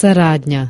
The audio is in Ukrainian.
Сарадня